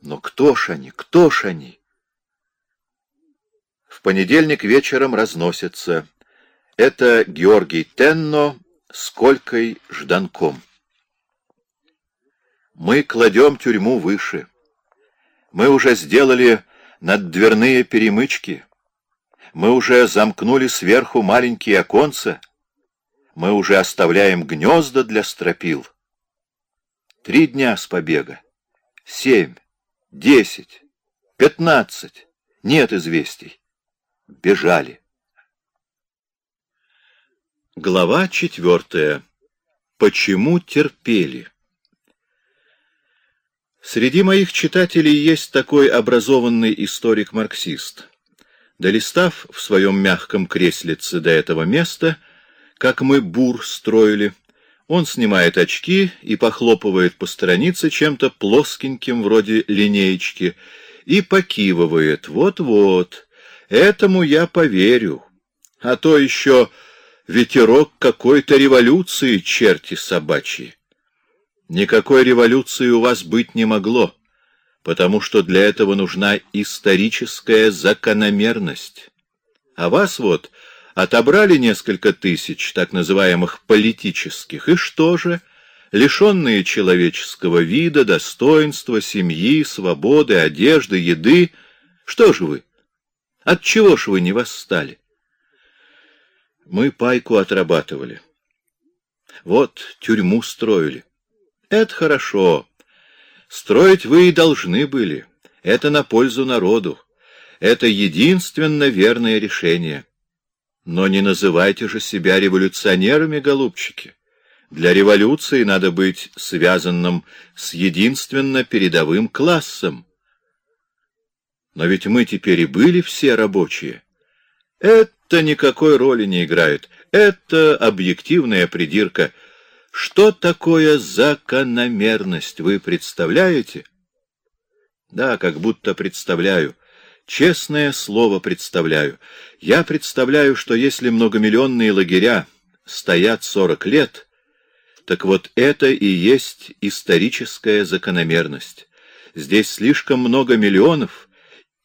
Но кто ж они, кто ж они? В понедельник вечером разносится. Это Георгий Тенно с Колькой Жданком. Мы кладем тюрьму выше. Мы уже сделали наддверные перемычки. Мы уже замкнули сверху маленькие оконца. Мы уже оставляем гнезда для стропил. Три дня с побега. Семь, десять, пятнадцать. Нет известий. Бежали. Глава четвертая. Почему терпели? Среди моих читателей есть такой образованный историк-марксист. Долистав в своем мягком креслице до этого места, как мы бур строили, он снимает очки и похлопывает по странице чем-то плоскеньким, вроде линеечки, и покивывает. Вот-вот, этому я поверю. А то еще ветерок какой-то революции, черти собачьи. Никакой революции у вас быть не могло, потому что для этого нужна историческая закономерность. А вас вот отобрали несколько тысяч так называемых политических, и что же? Лишенные человеческого вида, достоинства, семьи, свободы, одежды, еды. Что же вы? От чего ж вы не восстали? Мы пайку отрабатывали. Вот тюрьму строили. Это хорошо. Строить вы и должны были. Это на пользу народу. Это единственно верное решение. Но не называйте же себя революционерами, голубчики. Для революции надо быть связанным с единственно передовым классом. Но ведь мы теперь и были все рабочие. Это никакой роли не играет. Это объективная придирка — что такое закономерность, вы представляете? Да, как будто представляю. Честное слово представляю. Я представляю, что если многомиллионные лагеря стоят сорок лет, так вот это и есть историческая закономерность. Здесь слишком много миллионов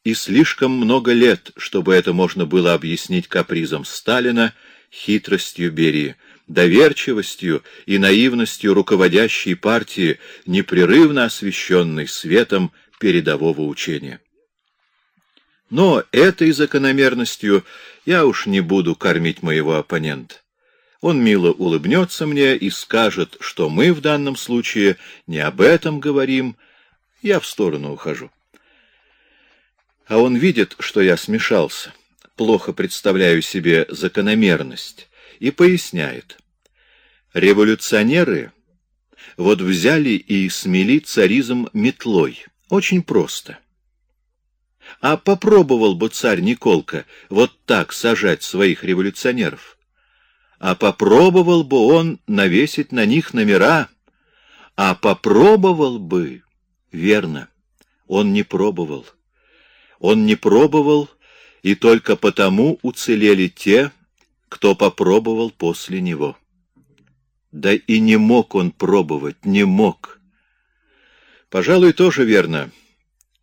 и слишком много лет, чтобы это можно было объяснить капризом Сталина, хитростью Берии доверчивостью и наивностью руководящей партии, непрерывно освещенной светом передового учения. Но этой закономерностью я уж не буду кормить моего оппонента. Он мило улыбнется мне и скажет, что мы в данном случае не об этом говорим, я в сторону ухожу. А он видит, что я смешался, плохо представляю себе закономерность, и поясняет. Революционеры вот взяли и смели царизм метлой. Очень просто. А попробовал бы царь Николка вот так сажать своих революционеров? А попробовал бы он навесить на них номера? А попробовал бы... Верно, он не пробовал. Он не пробовал, и только потому уцелели те, кто попробовал после него. Да и не мог он пробовать, не мог. Пожалуй, тоже верно.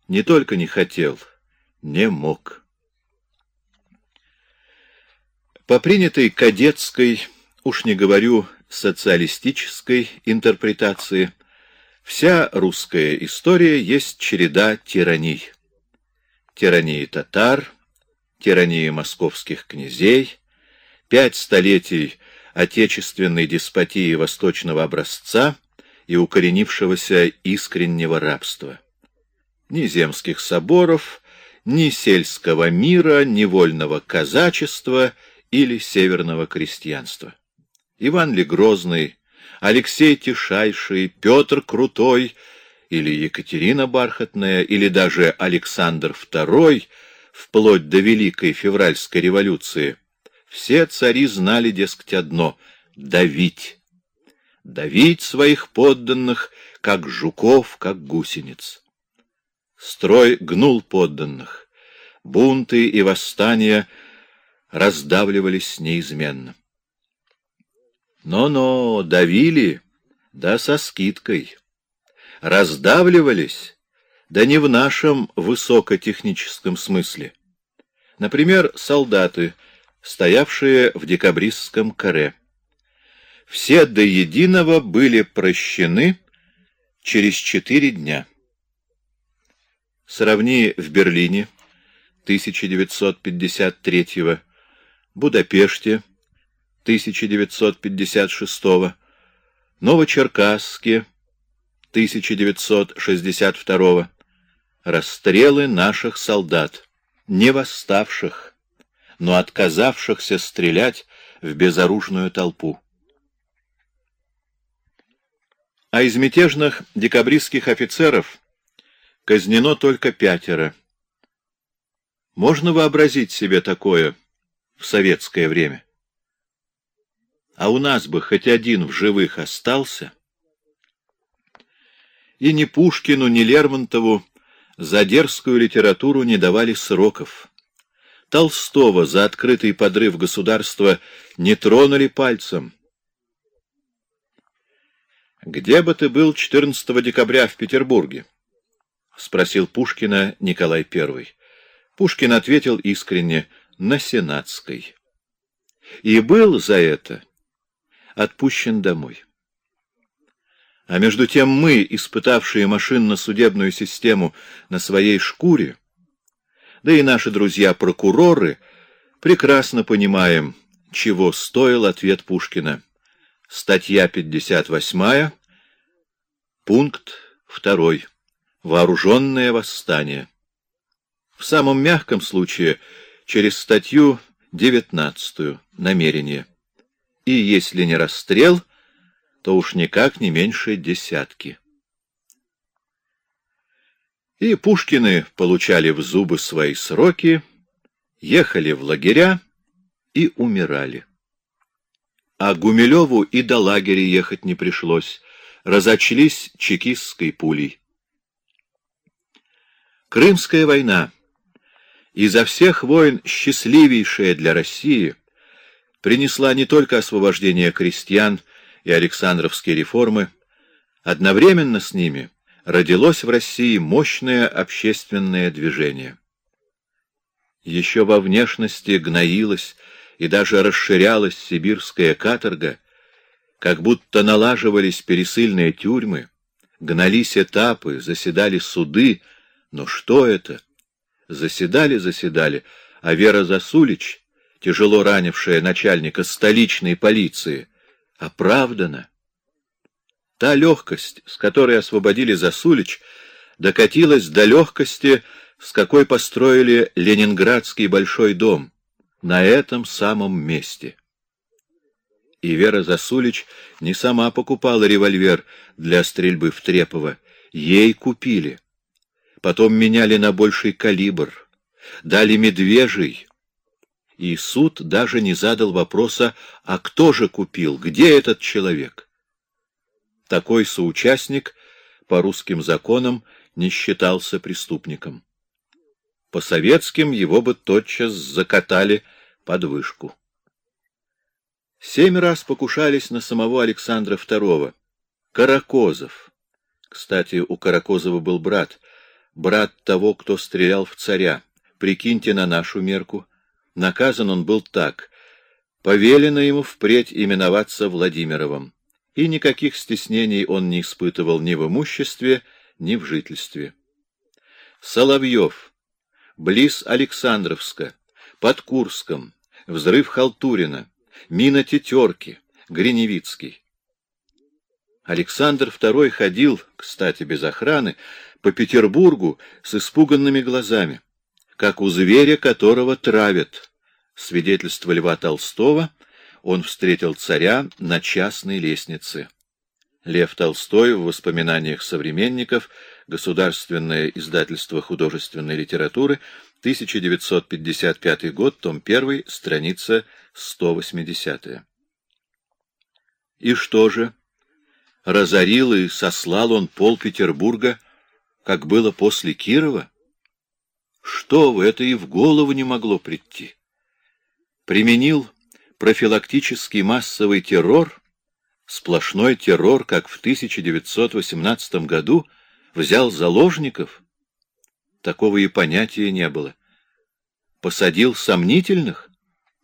Не только не хотел, не мог. По принятой кадетской, уж не говорю социалистической интерпретации, вся русская история есть череда тираний. Тирании татар, тирании московских князей, пять столетий отечественной деспотии восточного образца и укоренившегося искреннего рабства. Ни земских соборов, ни сельского мира, ни вольного казачества или северного крестьянства. Иван ли Грозный, Алексей Тишайший, Петр Крутой или Екатерина Бархатная, или даже Александр II, вплоть до Великой Февральской революции – все цари знали, дескать, одно — давить. Давить своих подданных, как жуков, как гусениц. Строй гнул подданных. Бунты и восстания раздавливались неизменно. Но-но, давили, да со скидкой. Раздавливались, да не в нашем высокотехническом смысле. Например, солдаты, стоявшие в декабристском каре. Все до единого были прощены через четыре дня. Сравни в Берлине 1953 Будапеште 1956 Новочеркасске 1962 расстрелы наших солдат, не восставших, но отказавшихся стрелять в безоружную толпу. А из мятежных декабристских офицеров казнено только пятеро. Можно вообразить себе такое в советское время? А у нас бы хоть один в живых остался? И ни Пушкину, ни Лермонтову за дерзкую литературу не давали сроков. Толстого за открытый подрыв государства не тронули пальцем. «Где бы ты был 14 декабря в Петербурге?» — спросил Пушкина Николай I. Пушкин ответил искренне «на Сенатской». И был за это отпущен домой. А между тем мы, испытавшие машинно-судебную систему на своей шкуре, да и наши друзья-прокуроры, прекрасно понимаем, чего стоил ответ Пушкина. Статья 58, пункт 2. Вооруженное восстание. В самом мягком случае через статью 19 намерение. И если не расстрел — то уж никак не меньше десятки. И Пушкины получали в зубы свои сроки, ехали в лагеря и умирали. А Гумилеву и до лагеря ехать не пришлось, разочлись чекистской пулей. Крымская война, изо всех войн счастливейшая для России, принесла не только освобождение крестьян, и Александровские реформы, одновременно с ними родилось в России мощное общественное движение. Еще во внешности гноилась и даже расширялась сибирская каторга, как будто налаживались пересыльные тюрьмы, гнались этапы, заседали суды, но что это? Заседали, заседали, а Вера Засулич, тяжело ранившая начальника столичной полиции, оправдана. Та легкость, с которой освободили Засулич, докатилась до легкости, с какой построили Ленинградский большой дом, на этом самом месте. И Вера Засулич не сама покупала револьвер для стрельбы в Трепово, ей купили. Потом меняли на больший калибр, дали медвежий, и суд даже не задал вопроса, а кто же купил, где этот человек? Такой соучастник по русским законам не считался преступником. По советским его бы тотчас закатали под вышку. Семь раз покушались на самого Александра II. Каракозов. Кстати, у Каракозова был брат, брат того, кто стрелял в царя. Прикиньте на нашу мерку — Наказан он был так. Повелено ему впредь именоваться Владимировым, и никаких стеснений он не испытывал ни в имуществе, ни в жительстве. Соловьев, близ Александровска, под Курском, взрыв Халтурина, мина Тетерки, Гриневицкий. Александр II ходил, кстати, без охраны, по Петербургу с испуганными глазами как у зверя, которого травят. Свидетельство Льва Толстого он встретил царя на частной лестнице. Лев Толстой в воспоминаниях современников, Государственное издательство художественной литературы, 1955 год, том 1, страница 180. И что же? Разорил и сослал он пол Петербурга, как было после Кирова? Что в это и в голову не могло прийти? Применил профилактический массовый террор, сплошной террор, как в 1918 году, взял заложников — Такого и понятия не было. Посадил сомнительных?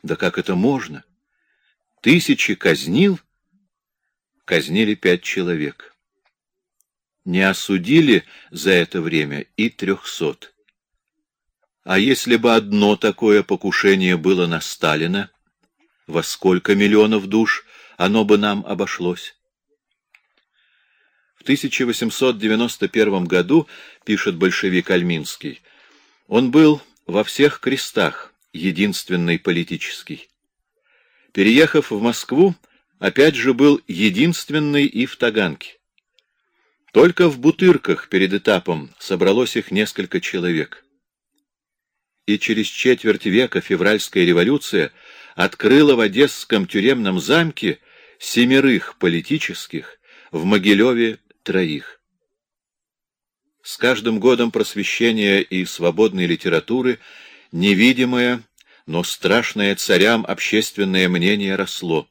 Да как это можно? Тысячи казнил? Казнили пять человек. Не осудили за это время и трехсот. А если бы одно такое покушение было на Сталина, во сколько миллионов душ оно бы нам обошлось? В 1891 году, пишет большевик Альминский, он был во всех крестах, единственный политический. Переехав в Москву, опять же был единственный и в Таганке. Только в Бутырках перед этапом собралось их несколько человек и через четверть века февральская революция открыла в Одесском тюремном замке семерых политических, в Могилеве троих. С каждым годом просвещения и свободной литературы невидимое, но страшное царям общественное мнение росло.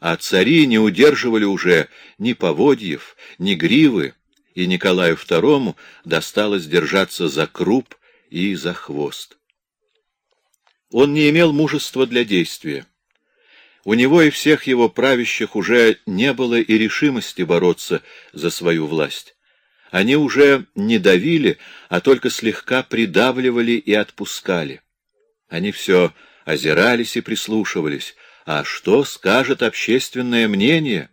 А цари не удерживали уже ни поводьев, ни гривы, и Николаю II досталось держаться за круп и за хвост. Он не имел мужества для действия. У него и всех его правящих уже не было и решимости бороться за свою власть. Они уже не давили, а только слегка придавливали и отпускали. Они все озирались и прислушивались. А что скажет общественное мнение?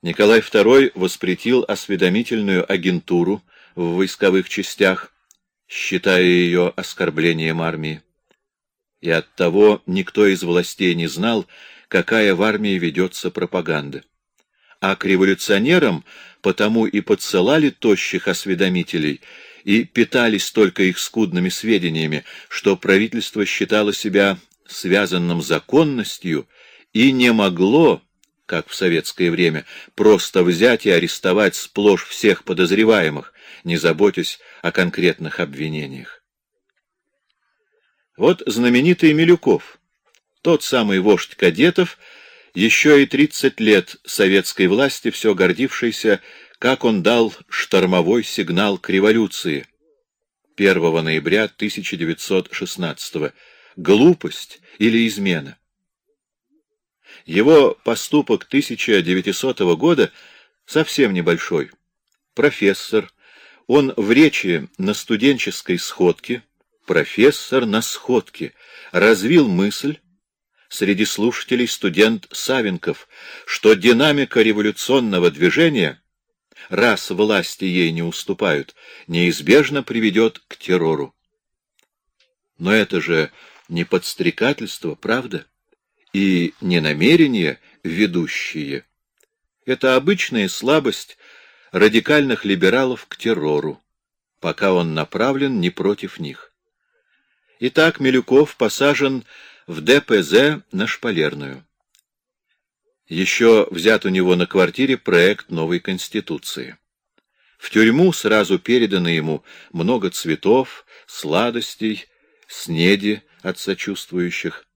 Николай II воспретил осведомительную агентуру в войсковых частях, считая ее оскорблением армии. И оттого никто из властей не знал, какая в армии ведется пропаганда. А к революционерам потому и подсылали тощих осведомителей и питались только их скудными сведениями, что правительство считало себя связанным законностью и не могло, как в советское время, просто взять и арестовать сплошь всех подозреваемых, не заботясь о конкретных обвинениях. Вот знаменитый Милюков, тот самый вождь кадетов, еще и 30 лет советской власти все гордившийся, как он дал штормовой сигнал к революции 1 ноября 1916 Глупость или измена? Его поступок 1900 года совсем небольшой. Профессор, он в речи на студенческой сходке, профессор на сходке, развил мысль, среди слушателей студент Савенков, что динамика революционного движения, раз власти ей не уступают, неизбежно приведет к террору. Но это же не подстрекательство, правда? И не намерения ведущие. Это обычная слабость радикальных либералов к террору, пока он направлен не против них. Итак, Милюков посажен в ДПЗ на Шпалерную. Еще взят у него на квартире проект новой Конституции. В тюрьму сразу передано ему много цветов, сладостей, снеди от сочувствующих.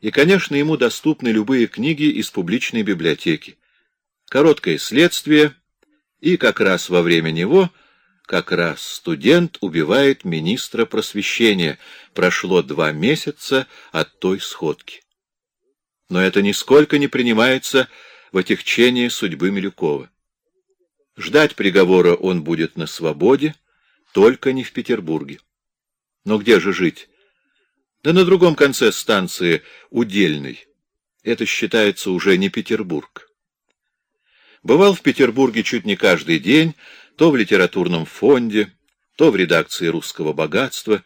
И, конечно, ему доступны любые книги из публичной библиотеки. Короткое следствие — и как раз во время него, как раз студент убивает министра просвещения. Прошло два месяца от той сходки. Но это нисколько не принимается в отягчение судьбы Милюкова. Ждать приговора он будет на свободе, только не в Петербурге. Но где же жить? Да на другом конце станции Удельной. Это считается уже не Петербург. Бывал в Петербурге чуть не каждый день, то в литературном фонде, то в редакции «Русского богатства».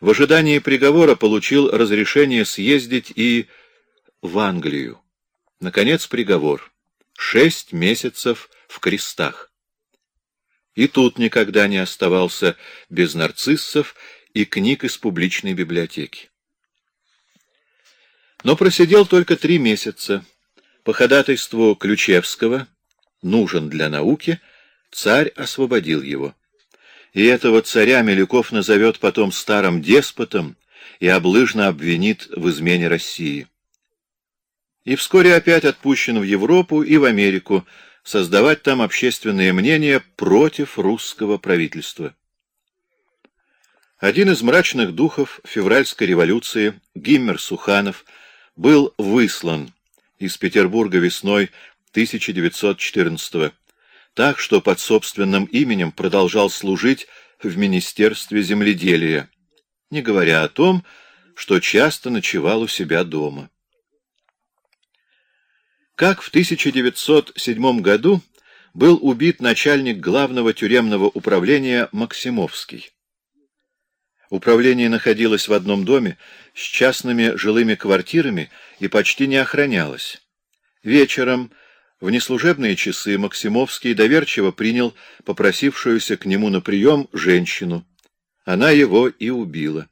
В ожидании приговора получил разрешение съездить и в Англию. Наконец приговор. Шесть месяцев в крестах. И тут никогда не оставался без нарциссов и книг из публичной библиотеки. Но просидел только три месяца. По ходатайству Ключевского, нужен для науки, царь освободил его. И этого царя Милюков назовет потом старым деспотом и облыжно обвинит в измене России. И вскоре опять отпущен в Европу и в Америку, создавать там общественное мнение против русского правительства. Один из мрачных духов февральской революции, Гиммер Суханов, был выслан из Петербурга весной 1914 так что под собственным именем продолжал служить в Министерстве земледелия, не говоря о том, что часто ночевал у себя дома. Как в 1907 году был убит начальник главного тюремного управления Максимовский. Управление находилось в одном доме с частными жилыми квартирами и почти не охранялось. Вечером, в неслужебные часы, Максимовский доверчиво принял попросившуюся к нему на прием женщину. Она его и убила.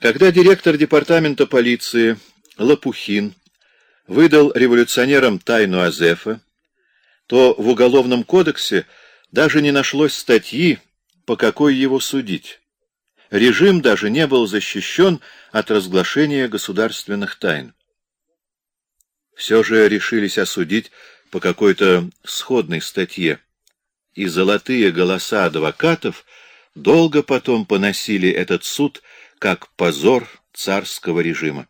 Когда директор департамента полиции Лопухин выдал революционерам тайну Азефа, то в Уголовном кодексе даже не нашлось статьи, по какой его судить. Режим даже не был защищен от разглашения государственных тайн. Все же решились осудить по какой-то сходной статье, и золотые голоса адвокатов долго потом поносили этот суд как позор царского режима.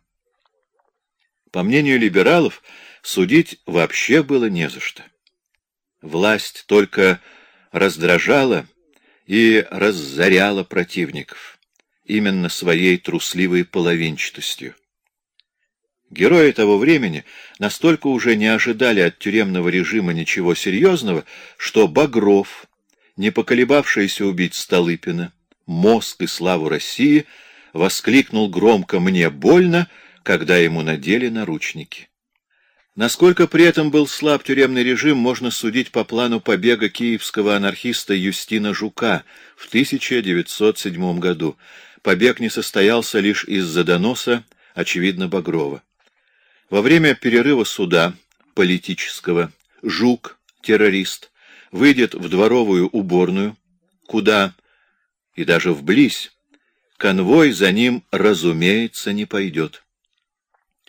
По мнению либералов, судить вообще было не за что. Власть только раздражала и разоряла противников, именно своей трусливой половинчатостью. Герои того времени настолько уже не ожидали от тюремного режима ничего серьезного, что Багров, не поколебавшийся убить Столыпина, мозг и славу России, воскликнул громко «Мне больно», когда ему надели наручники. Насколько при этом был слаб тюремный режим, можно судить по плану побега киевского анархиста Юстина Жука в 1907 году. Побег не состоялся лишь из-за доноса, очевидно, Багрова. Во время перерыва суда политического Жук, террорист, выйдет в дворовую уборную, куда, и даже вблизь, конвой за ним, разумеется, не пойдет.